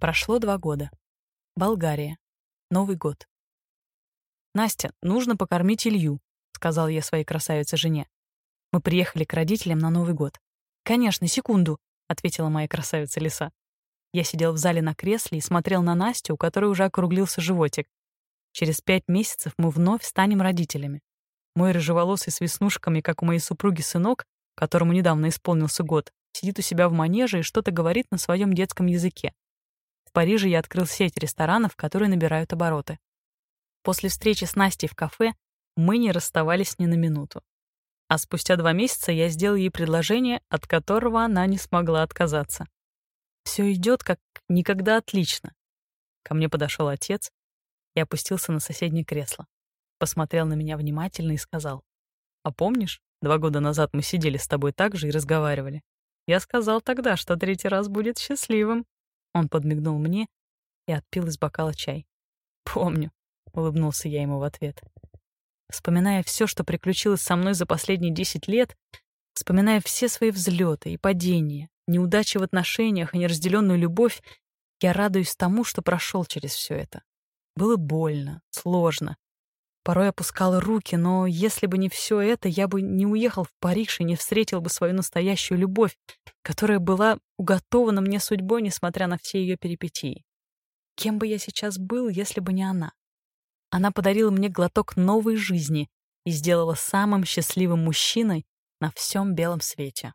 Прошло два года. Болгария. Новый год. «Настя, нужно покормить Илью», — сказал я своей красавице-жене. Мы приехали к родителям на Новый год. «Конечно, секунду», — ответила моя красавица-лиса. Я сидел в зале на кресле и смотрел на Настю, у которой уже округлился животик. Через пять месяцев мы вновь станем родителями. Мой рыжеволосый с веснушками, как у моей супруги сынок, которому недавно исполнился год, сидит у себя в манеже и что-то говорит на своем детском языке. В Париже я открыл сеть ресторанов, которые набирают обороты. После встречи с Настей в кафе мы не расставались ни на минуту. А спустя два месяца я сделал ей предложение, от которого она не смогла отказаться. Все идет как никогда отлично. Ко мне подошел отец и опустился на соседнее кресло. Посмотрел на меня внимательно и сказал, «А помнишь, два года назад мы сидели с тобой так же и разговаривали? Я сказал тогда, что третий раз будет счастливым». Он подмигнул мне и отпил из бокала чай. «Помню», — улыбнулся я ему в ответ. Вспоминая все, что приключилось со мной за последние десять лет, вспоминая все свои взлеты и падения, неудачи в отношениях и неразделенную любовь, я радуюсь тому, что прошел через все это. Было больно, сложно. Порой опускала руки, но если бы не все это, я бы не уехал в Париж и не встретил бы свою настоящую любовь, которая была уготована мне судьбой, несмотря на все ее перипетии. Кем бы я сейчас был, если бы не она? Она подарила мне глоток новой жизни и сделала самым счастливым мужчиной на всем белом свете.